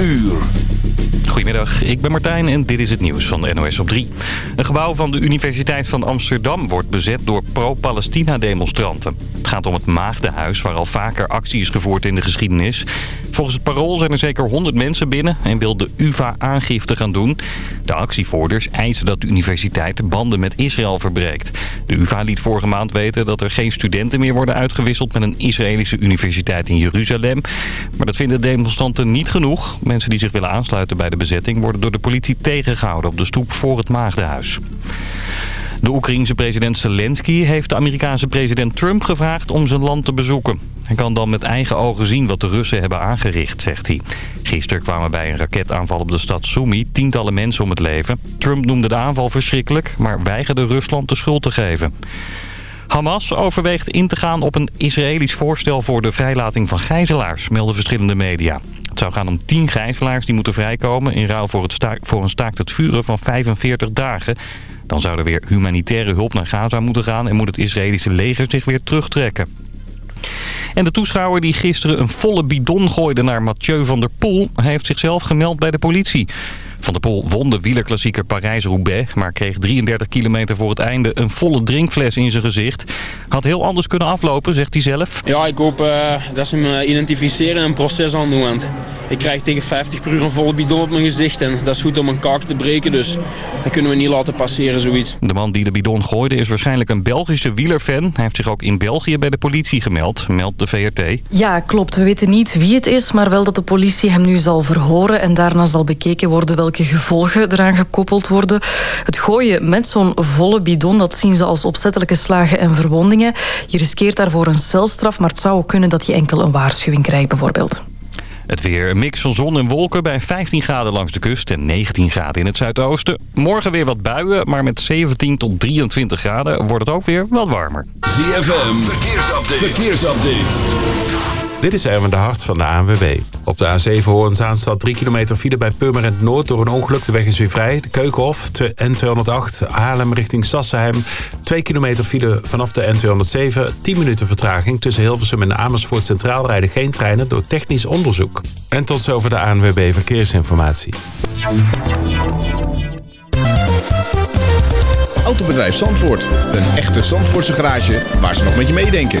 uur. Goedemiddag, ik ben Martijn en dit is het nieuws van de NOS op 3. Een gebouw van de Universiteit van Amsterdam wordt bezet door pro-Palestina-demonstranten. Het gaat om het Maagdenhuis, waar al vaker actie is gevoerd in de geschiedenis. Volgens het parool zijn er zeker 100 mensen binnen en wil de UvA aangifte gaan doen. De actievoerders eisen dat de universiteit banden met Israël verbreekt. De UvA liet vorige maand weten dat er geen studenten meer worden uitgewisseld met een Israëlische universiteit in Jeruzalem. Maar dat vinden demonstranten niet genoeg. Mensen die zich willen aansluiten bij de bezetting worden door de politie tegengehouden op de stoep voor het Maagdenhuis. De Oekraïense president Zelensky heeft de Amerikaanse president Trump gevraagd om zijn land te bezoeken. Hij kan dan met eigen ogen zien wat de Russen hebben aangericht, zegt hij. Gisteren kwamen bij een raketaanval op de stad Sumy tientallen mensen om het leven. Trump noemde de aanval verschrikkelijk, maar weigerde Rusland de schuld te geven. Hamas overweegt in te gaan op een Israëlisch voorstel voor de vrijlating van gijzelaars, melden verschillende media. Het zou gaan om 10 gijzelaars die moeten vrijkomen in ruil voor, het staak, voor een staakt het vuren van 45 dagen. Dan zou er weer humanitaire hulp naar Gaza moeten gaan en moet het Israëlische leger zich weer terugtrekken. En de toeschouwer die gisteren een volle bidon gooide naar Mathieu van der Poel... heeft zichzelf gemeld bij de politie. Van der Poel won de wielerklassieker Parijs-Roubaix... maar kreeg 33 kilometer voor het einde een volle drinkfles in zijn gezicht. Had heel anders kunnen aflopen, zegt hij zelf. Ja, ik hoop uh, dat ze me identificeren en een proces aan doen. Want ik krijg tegen 50 per uur een volle bidon op mijn gezicht. En dat is goed om een kaak te breken, dus dat kunnen we niet laten passeren, zoiets. De man die de bidon gooide is waarschijnlijk een Belgische wielerfan. Hij heeft zich ook in België bij de politie gemeld, meldt de VRT. Ja, klopt. We weten niet wie het is, maar wel dat de politie hem nu zal verhoren. En daarna zal bekeken worden welke gevolgen eraan gekoppeld worden. Het gooien met zo'n volle bidon, dat zien ze als opzettelijke slagen en verwondingen. Je riskeert daarvoor een celstraf, maar het zou ook kunnen dat je enkel een waarschuwing krijgt bijvoorbeeld. Het weer, een mix van zon en wolken bij 15 graden langs de kust en 19 graden in het zuidoosten. Morgen weer wat buien, maar met 17 tot 23 graden wordt het ook weer wat warmer. ZFM, verkeersupdate. verkeersupdate. Dit is Erwin de Hart van de ANWB. Op de A7 Hoorn-Zaanstad 3 kilometer file bij Purmerend Noord... door een ongeluk. De weg is weer vrij. De Keukenhof, N208, Haarlem richting Sassenheim. 2 kilometer file vanaf de N207. 10 minuten vertraging. Tussen Hilversum en Amersfoort Centraal rijden geen treinen... door technisch onderzoek. En tot zover de ANWB Verkeersinformatie. Autobedrijf Zandvoort. Een echte Zandvoortse garage waar ze nog met je meedenken.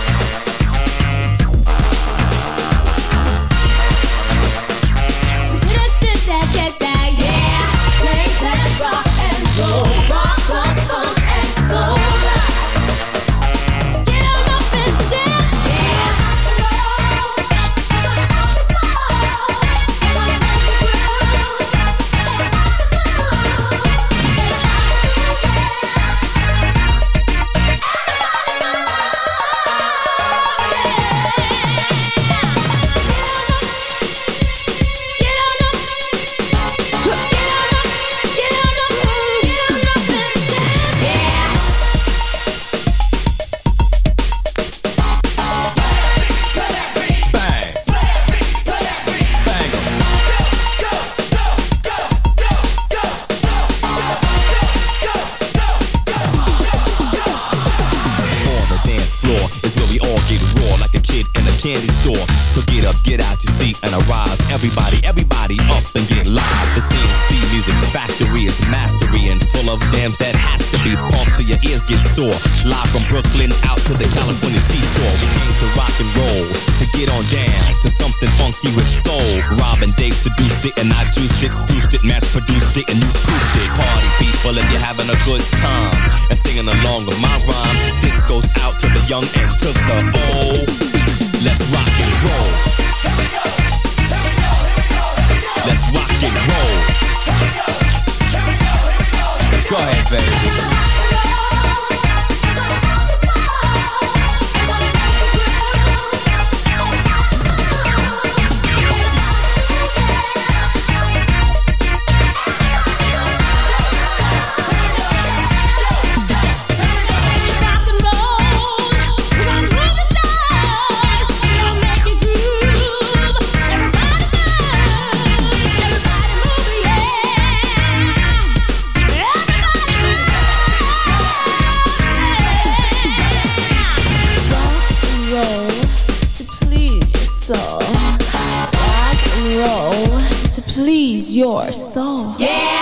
Young and to the old. please your soul. Yeah.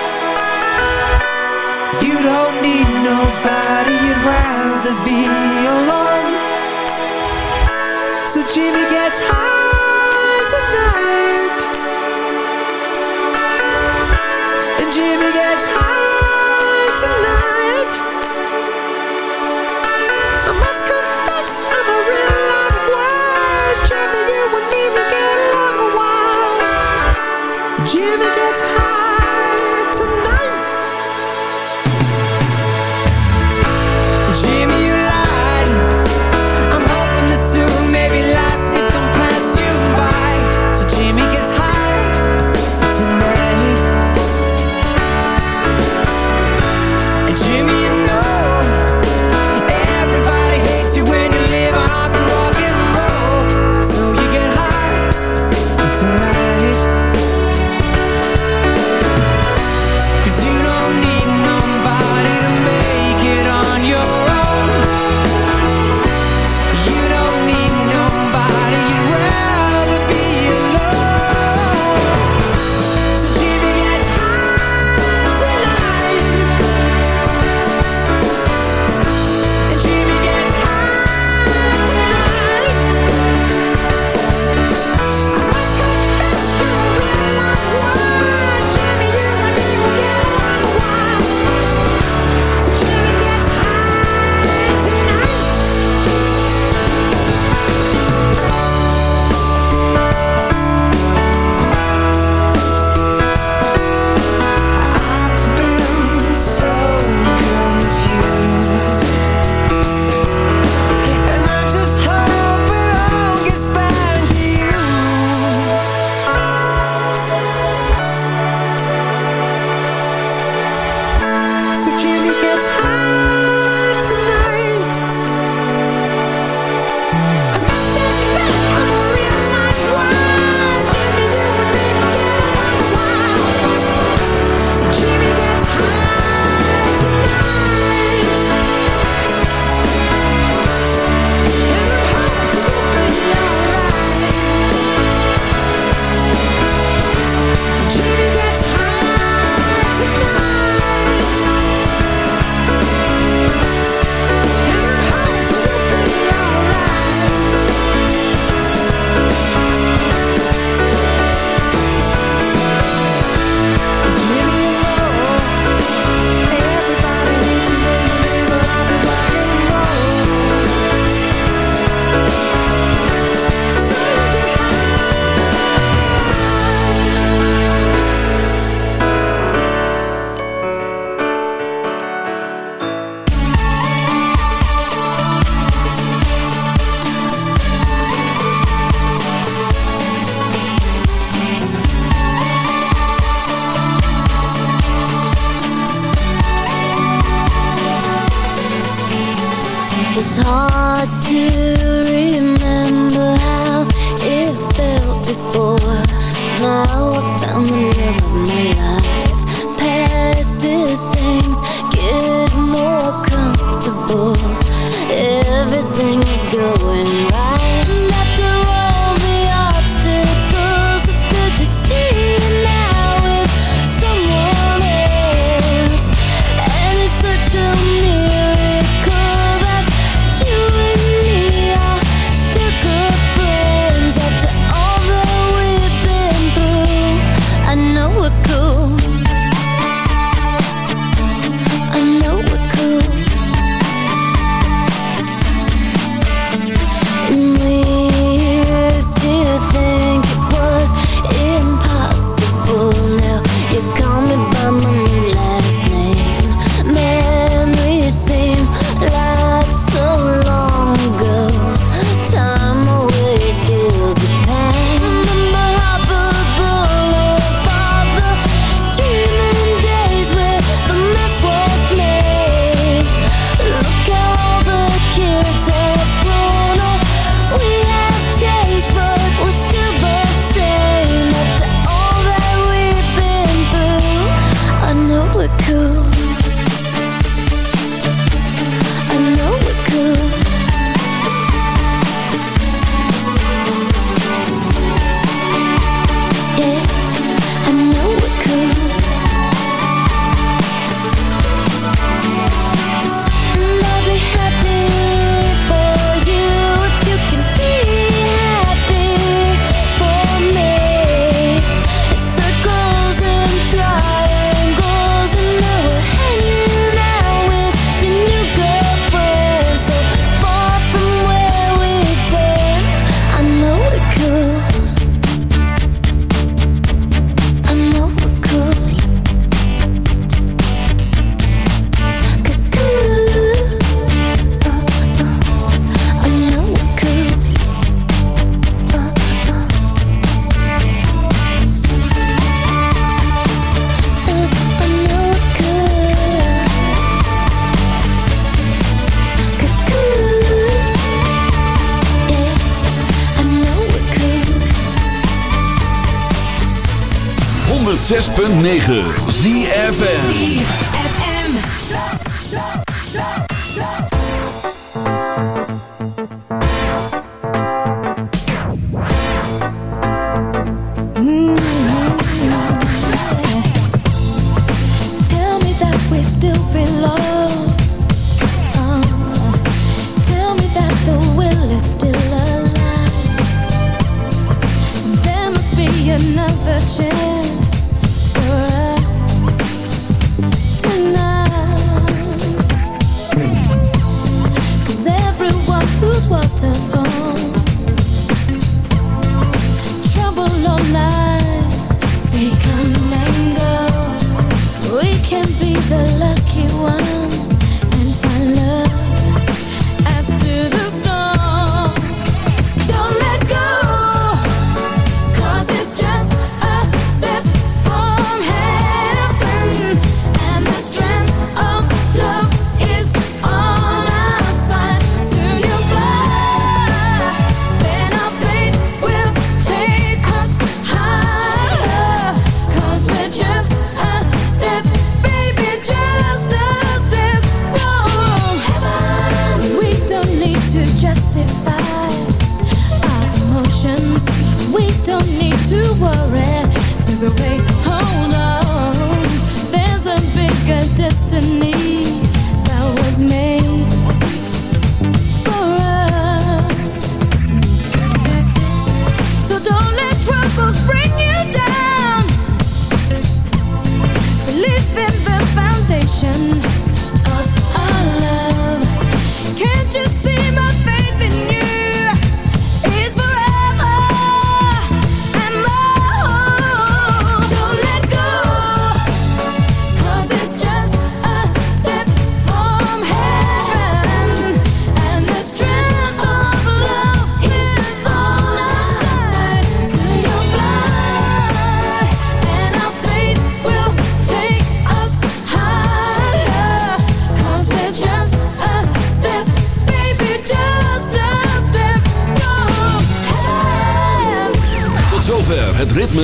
You don't need nobody, you'd rather be alone. So Jimmy gets high tonight. And Jimmy gets high tonight. I must confess I'm a real life word. Jimmy, you and me will get along a while. Jimmy gets high